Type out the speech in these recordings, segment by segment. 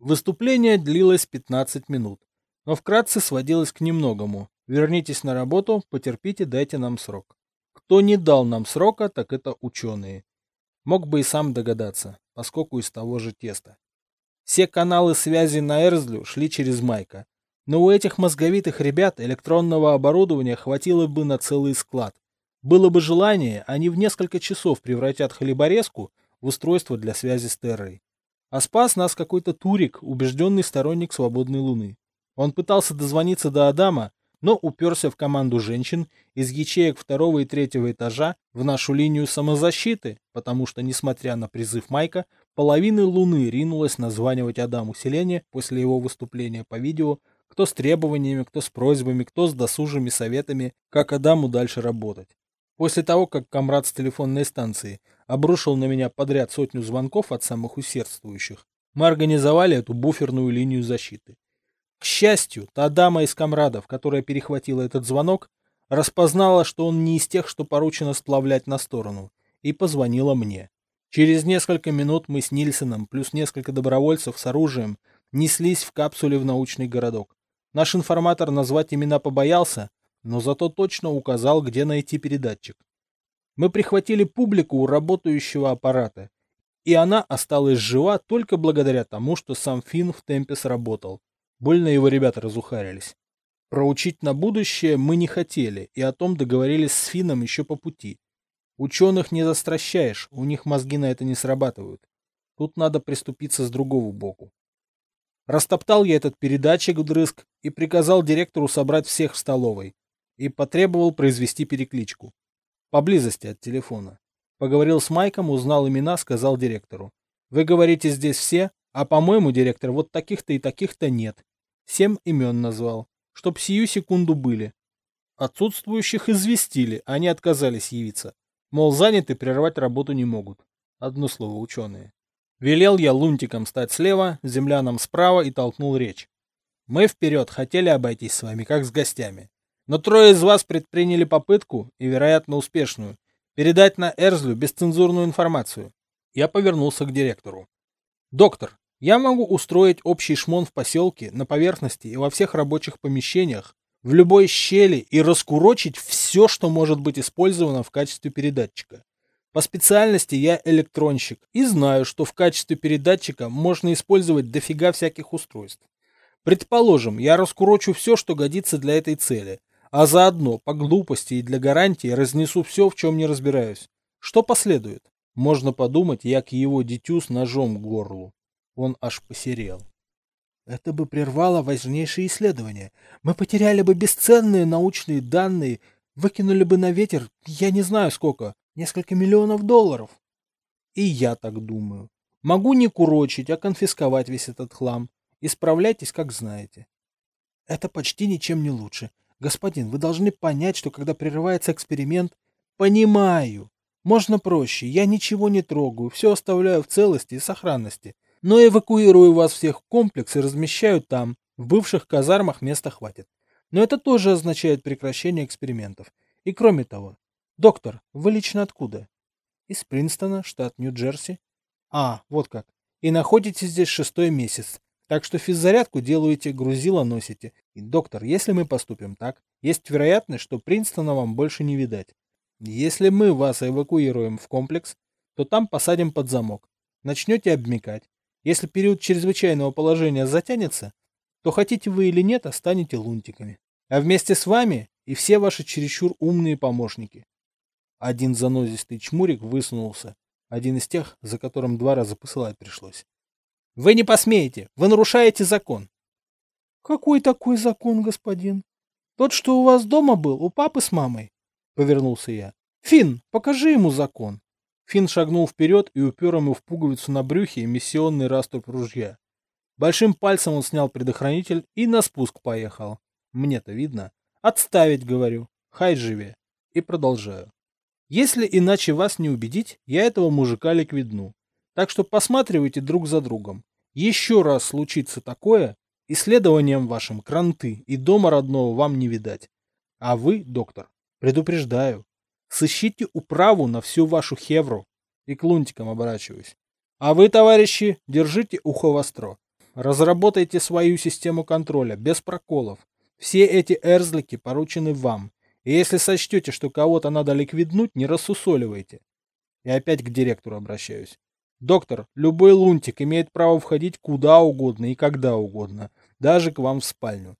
Выступление длилось 15 минут, но вкратце сводилось к немногому. Вернитесь на работу, потерпите, дайте нам срок. Кто не дал нам срока, так это ученые. Мог бы и сам догадаться, поскольку из того же теста. Все каналы связи на Эрзлю шли через Майка, но у этих мозговитых ребят электронного оборудования хватило бы на целый склад. Было бы желание, они в несколько часов превратят хлеборезку в устройство для связи с Террой. А спас нас какой-то Турик, убежденный сторонник свободной Луны. Он пытался дозвониться до Адама, но уперся в команду женщин из ячеек второго и третьего этажа в нашу линию самозащиты, потому что, несмотря на призыв Майка, половина Луны ринулась названивать Адаму селение после его выступления по видео, кто с требованиями, кто с просьбами, кто с досужими советами, как Адаму дальше работать. После того, как комрад с телефонной станции обрушил на меня подряд сотню звонков от самых усердствующих, мы организовали эту буферную линию защиты. К счастью, та дама из комрадов, которая перехватила этот звонок, распознала, что он не из тех, что поручено сплавлять на сторону, и позвонила мне. Через несколько минут мы с Нильсоном плюс несколько добровольцев с оружием неслись в капсуле в научный городок. Наш информатор назвать имена побоялся, но зато точно указал, где найти передатчик. Мы прихватили публику у работающего аппарата, и она осталась жива только благодаря тому, что сам Финн в темпе сработал. Больно его ребята разухарились. Проучить на будущее мы не хотели, и о том договорились с Финном еще по пути. Ученых не застращаешь, у них мозги на это не срабатывают. Тут надо приступиться с другого боку. Растоптал я этот передатчик вдрызг и приказал директору собрать всех в столовой и потребовал произвести перекличку. Поблизости от телефона. Поговорил с Майком, узнал имена, сказал директору. Вы говорите здесь все, а по-моему, директор, вот таких-то и таких-то нет. Семь имен назвал, чтоб сию секунду были. Отсутствующих известили, они отказались явиться. Мол, заняты, прервать работу не могут. Одно слово, ученые. Велел я лунтиком стать слева, землянам справа и толкнул речь. Мы вперед хотели обойтись с вами, как с гостями. Но трое из вас предприняли попытку, и, вероятно, успешную, передать на Эрзлю бесцензурную информацию. Я повернулся к директору. Доктор, я могу устроить общий шмон в поселке, на поверхности и во всех рабочих помещениях, в любой щели и раскурочить все, что может быть использовано в качестве передатчика. По специальности я электронщик и знаю, что в качестве передатчика можно использовать дофига всяких устройств. Предположим, я раскурочу все, что годится для этой цели, а заодно, по глупости и для гарантии, разнесу все, в чем не разбираюсь. Что последует? Можно подумать, я к его дитю с ножом к горлу. Он аж посерел. Это бы прервало важнейшие исследования. Мы потеряли бы бесценные научные данные, выкинули бы на ветер, я не знаю сколько, несколько миллионов долларов. И я так думаю. Могу не курочить, а конфисковать весь этот хлам. Исправляйтесь, как знаете. Это почти ничем не лучше. Господин, вы должны понять, что когда прерывается эксперимент... Понимаю. Можно проще. Я ничего не трогаю, все оставляю в целости и сохранности но эвакуирую вас всех в комплекс и размещаю там. В бывших казармах места хватит. Но это тоже означает прекращение экспериментов. И кроме того, доктор, вы лично откуда? Из Принстона, штат Нью-Джерси. А, вот как. И находитесь здесь шестой месяц. Так что физзарядку делаете, грузило носите. И, доктор, если мы поступим так, есть вероятность, что Принстона вам больше не видать. Если мы вас эвакуируем в комплекс, то там посадим под замок. Начнете обмекать. Если период чрезвычайного положения затянется, то хотите вы или нет, останете лунтиками. А вместе с вами и все ваши чересчур умные помощники. Один занозистый чмурик высунулся, один из тех, за которым два раза посылать пришлось. Вы не посмеете, вы нарушаете закон. Какой такой закон, господин? Тот, что у вас дома был, у папы с мамой? Повернулся я. Фин, покажи ему закон. Финн шагнул вперед и упер ему в пуговицу на брюхе эмиссионный раструб ружья. Большим пальцем он снял предохранитель и на спуск поехал. Мне-то видно. Отставить, говорю. Хай живе. И продолжаю. Если иначе вас не убедить, я этого мужика ликвидну. Так что посматривайте друг за другом. Еще раз случится такое, исследованием вашим кранты и дома родного вам не видать. А вы, доктор, предупреждаю, Сыщите управу на всю вашу хевру. И к лунтикам оборачиваюсь. А вы, товарищи, держите ухо востро. разработайте свою систему контроля, без проколов. Все эти эрзлики поручены вам. И если сочтете, что кого-то надо ликвиднуть, не рассусоливайте. И опять к директору обращаюсь. Доктор, любой лунтик имеет право входить куда угодно и когда угодно, даже к вам в спальню.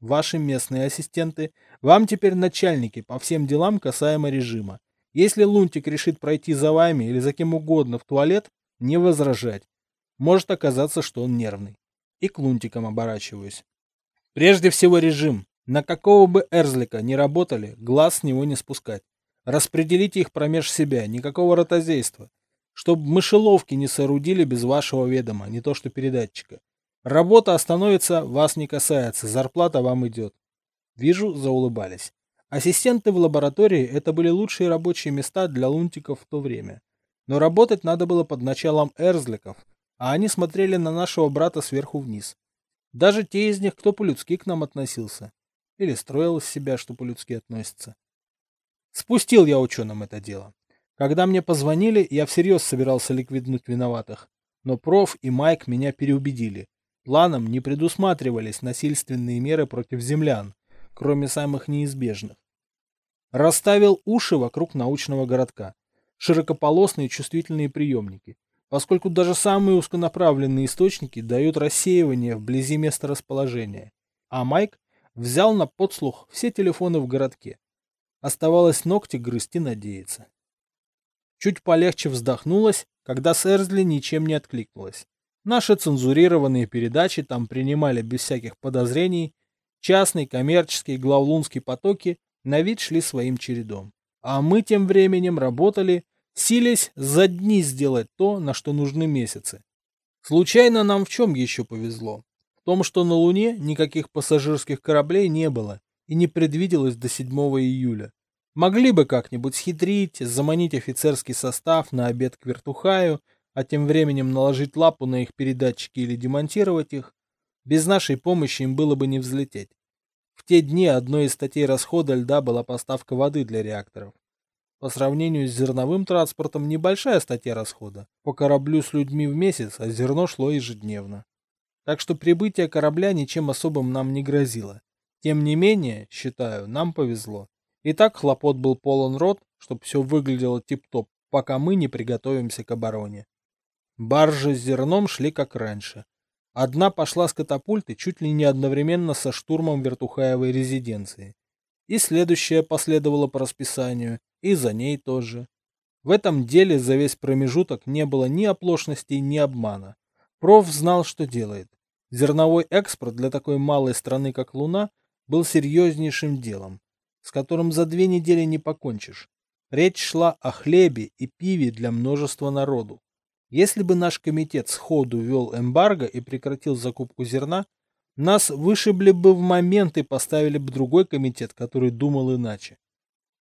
Ваши местные ассистенты, вам теперь начальники по всем делам касаемо режима. Если лунтик решит пройти за вами или за кем угодно в туалет, не возражать. Может оказаться, что он нервный. И к лунтикам оборачиваюсь. Прежде всего режим. На какого бы Эрзлика не работали, глаз с него не спускать. Распределите их промеж себя, никакого ротозейства. Чтоб мышеловки не соорудили без вашего ведома, не то что передатчика. Работа остановится, вас не касается, зарплата вам идет. Вижу, заулыбались. Ассистенты в лаборатории – это были лучшие рабочие места для лунтиков в то время. Но работать надо было под началом эрзликов, а они смотрели на нашего брата сверху вниз. Даже те из них, кто по-людски к нам относился. Или строил из себя, что по-людски относится. Спустил я ученым это дело. Когда мне позвонили, я всерьез собирался ликвиднуть виноватых. Но проф и Майк меня переубедили. Планом не предусматривались насильственные меры против землян, кроме самых неизбежных. Расставил уши вокруг научного городка. Широкополосные чувствительные приемники. Поскольку даже самые узконаправленные источники дают рассеивание вблизи места расположения. А Майк взял на подслух все телефоны в городке. Оставалось ногти грызть и надеяться. Чуть полегче вздохнулась, когда Сэрзли ничем не откликнулась. Наши цензурированные передачи там принимали без всяких подозрений. Частные, коммерческие, главлунские потоки на вид шли своим чередом. А мы тем временем работали, силясь за дни сделать то, на что нужны месяцы. Случайно нам в чем еще повезло? В том, что на Луне никаких пассажирских кораблей не было и не предвиделось до 7 июля. Могли бы как-нибудь схитрить, заманить офицерский состав на обед к вертухаю, а тем временем наложить лапу на их передатчики или демонтировать их. Без нашей помощи им было бы не взлететь. В те дни одной из статей расхода льда была поставка воды для реакторов. По сравнению с зерновым транспортом небольшая статья расхода. По кораблю с людьми в месяц, а зерно шло ежедневно. Так что прибытие корабля ничем особым нам не грозило. Тем не менее, считаю, нам повезло. И так хлопот был полон рот, чтобы все выглядело тип-топ, пока мы не приготовимся к обороне. Баржи с зерном шли как раньше. Одна пошла с катапульты чуть ли не одновременно со штурмом вертухаевой резиденции. И следующая последовала по расписанию, и за ней тоже. В этом деле за весь промежуток не было ни оплошности, ни обмана. Проф знал, что делает. Зерновой экспорт для такой малой страны, как Луна, был серьезнейшим делом с которым за две недели не покончишь. Речь шла о хлебе и пиве для множества народу. Если бы наш комитет сходу вел эмбарго и прекратил закупку зерна, нас вышибли бы в момент и поставили бы другой комитет, который думал иначе.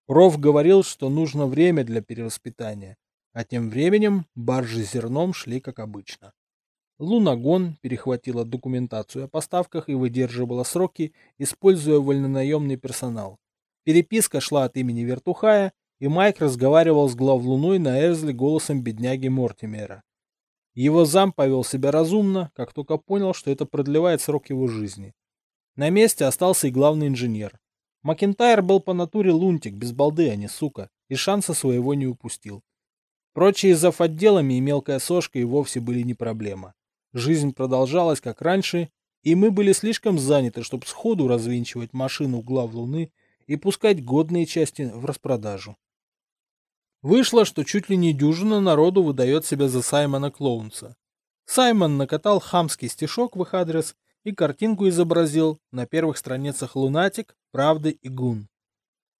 Проф говорил, что нужно время для перевоспитания, а тем временем баржи с зерном шли как обычно. Лунагон перехватила документацию о поставках и выдерживала сроки, используя вольнонаемный персонал. Переписка шла от имени Вертухая, и Майк разговаривал с главлуной на Эрзле голосом бедняги Мортимера. Его зам повел себя разумно, как только понял, что это продлевает срок его жизни. На месте остался и главный инженер. Макентайр был по натуре лунтик, без балды, а не сука, и шанса своего не упустил. Прочие зав. отделами и мелкая сошка и вовсе были не проблема. Жизнь продолжалась, как раньше, и мы были слишком заняты, чтобы сходу развинчивать машину глав Луны и пускать годные части в распродажу. Вышло, что чуть ли не дюжина народу выдает себя за Саймона Клоунса. Саймон накатал хамский стишок в их адрес и картинку изобразил на первых страницах «Лунатик», «Правды» и «Гун».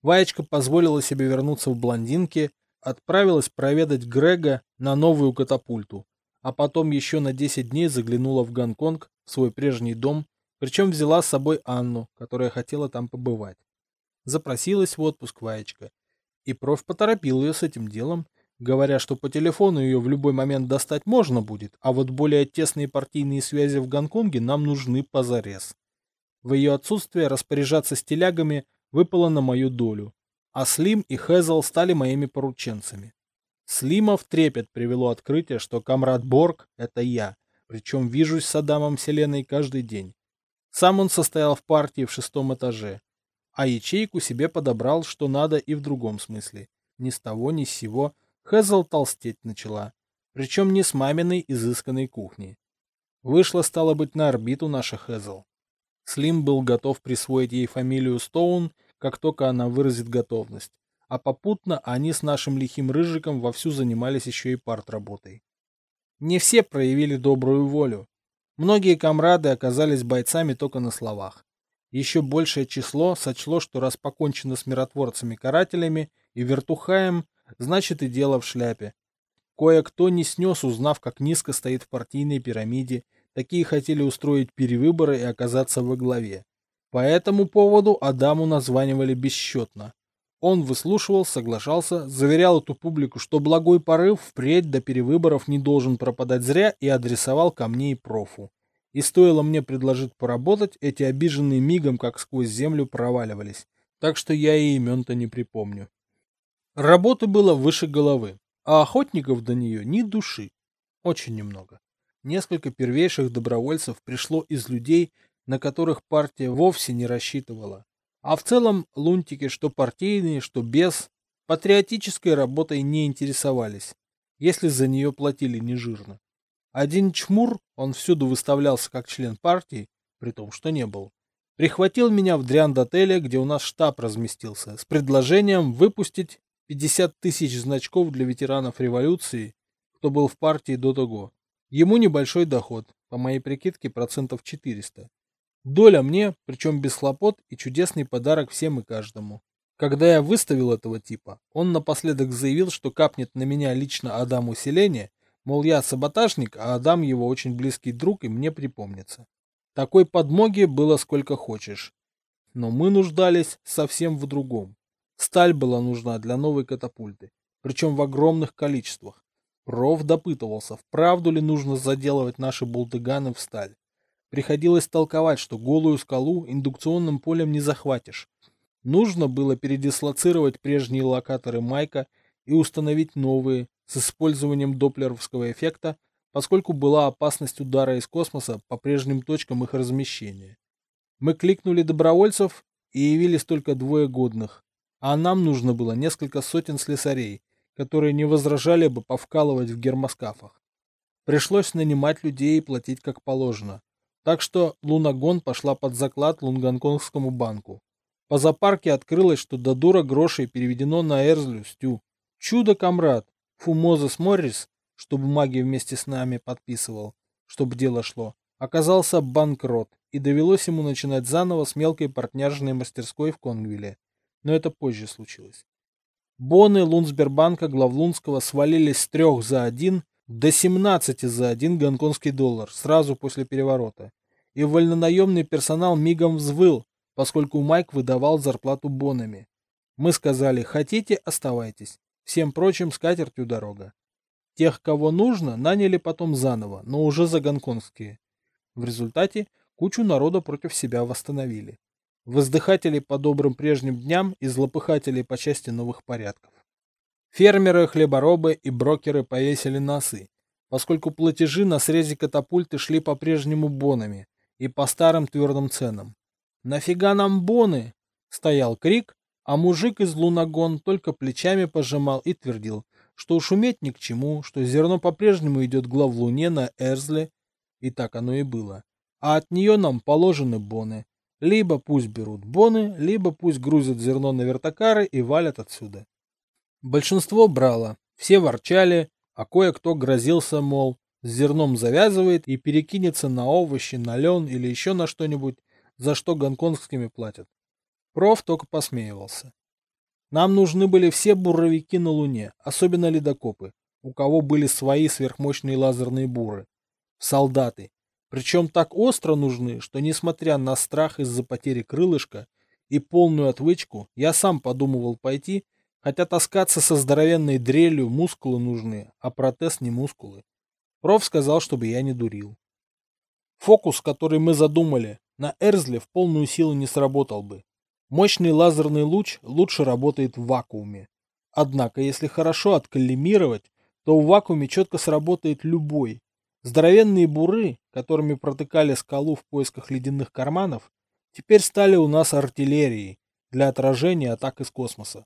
Ваечка позволила себе вернуться в блондинке, отправилась проведать Грега на новую катапульту, а потом еще на 10 дней заглянула в Гонконг, в свой прежний дом, причем взяла с собой Анну, которая хотела там побывать запросилась в отпуск Ваечка. И проф поторопил ее с этим делом, говоря, что по телефону ее в любой момент достать можно будет, а вот более тесные партийные связи в Гонконге нам нужны позарез. В ее отсутствие распоряжаться стилягами выпало на мою долю, а Слим и Хезл стали моими порученцами. Слима в трепет привело открытие, что комрад Борг — это я, Причем вижусь с Адамом Селеной каждый день. Сам он состоял в партии в шестом этаже, а ячейку себе подобрал, что надо и в другом смысле. Ни с того, ни с сего Хезл толстеть начала. Причем не с маминой изысканной кухни. Вышла, стало быть, на орбиту наша Хезл. Слим был готов присвоить ей фамилию Стоун, как только она выразит готовность. А попутно они с нашим лихим рыжиком вовсю занимались еще и партработой. Не все проявили добрую волю. Многие комрады оказались бойцами только на словах. Еще большее число сочло, что раз покончено с миротворцами-карателями и вертухаем, значит и дело в шляпе. Кое-кто не снес, узнав, как низко стоит в партийной пирамиде, такие хотели устроить перевыборы и оказаться во главе. По этому поводу Адаму названивали бесчетно. Он выслушивал, соглашался, заверял эту публику, что благой порыв впредь до перевыборов не должен пропадать зря и адресовал ко мне и профу. И стоило мне предложить поработать, эти обиженные мигом как сквозь землю проваливались. Так что я и имен-то не припомню. Работы было выше головы, а охотников до нее ни души. Очень немного. Несколько первейших добровольцев пришло из людей, на которых партия вовсе не рассчитывала. А в целом лунтики, что партийные, что без, патриотической работой не интересовались, если за нее платили нежирно. Один чмур, он всюду выставлялся как член партии, при том, что не был, прихватил меня в дрянд-отеле, где у нас штаб разместился, с предложением выпустить 50 тысяч значков для ветеранов революции, кто был в партии до того. Ему небольшой доход, по моей прикидке процентов 400. Доля мне, причем без хлопот, и чудесный подарок всем и каждому. Когда я выставил этого типа, он напоследок заявил, что капнет на меня лично Адам усиление, мол, я саботажник, а Адам его очень близкий друг и мне припомнится. Такой подмоги было сколько хочешь. Но мы нуждались совсем в другом. Сталь была нужна для новой катапульты, причем в огромных количествах. Проф допытывался, вправду ли нужно заделывать наши бултыганы в сталь. Приходилось толковать, что голую скалу индукционным полем не захватишь. Нужно было передислоцировать прежние локаторы Майка и установить новые с использованием доплеровского эффекта, поскольку была опасность удара из космоса по прежним точкам их размещения. Мы кликнули добровольцев и явились только двое годных, а нам нужно было несколько сотен слесарей, которые не возражали бы повкалывать в гермоскафах. Пришлось нанимать людей и платить как положено. Так что Лунагон пошла под заклад Лунгонконгскому банку. По запарке открылось, что до дура грошей переведено на Эрзлю, Стю. Чудо, комрад! Фумозес Моррис, что бумаги вместе с нами подписывал, чтобы дело шло, оказался банкрот, и довелось ему начинать заново с мелкой партняжной мастерской в Конгвилле. Но это позже случилось. Боны Лунсбербанка Главлунского свалились с трех за один до 17 за один гонконгский доллар сразу после переворота. И вольнонаемный персонал мигом взвыл, поскольку Майк выдавал зарплату бонами. Мы сказали, хотите, оставайтесь. Всем прочим скатертью дорога. Тех, кого нужно, наняли потом заново, но уже за гонконгские. В результате кучу народа против себя восстановили. Воздыхателей по добрым прежним дням и злопыхателей по части новых порядков. Фермеры, хлеборобы и брокеры повесили носы, поскольку платежи на срезе катапульты шли по-прежнему бонами и по старым твердым ценам. «Нафига нам боны?» — стоял крик, а мужик из Лунагон только плечами пожимал и твердил, что шуметь ни к чему, что зерно по-прежнему идет главлуне на Эрзле, и так оно и было. А от нее нам положены боны. Либо пусть берут боны, либо пусть грузят зерно на вертокары и валят отсюда. Большинство брало, все ворчали, а кое-кто грозился, мол, с зерном завязывает и перекинется на овощи, на лен или еще на что-нибудь, за что гонконгскими платят. Проф только посмеивался. Нам нужны были все буровики на Луне, особенно ледокопы, у кого были свои сверхмощные лазерные буры. Солдаты. Причем так остро нужны, что несмотря на страх из-за потери крылышка и полную отвычку, я сам подумывал пойти Хотя таскаться со здоровенной дрелью мускулы нужны, а протез не мускулы. Проф сказал, чтобы я не дурил. Фокус, который мы задумали, на Эрзле в полную силу не сработал бы. Мощный лазерный луч лучше работает в вакууме. Однако, если хорошо отколлимировать, то в вакууме четко сработает любой. Здоровенные буры, которыми протыкали скалу в поисках ледяных карманов, теперь стали у нас артиллерией для отражения атак из космоса.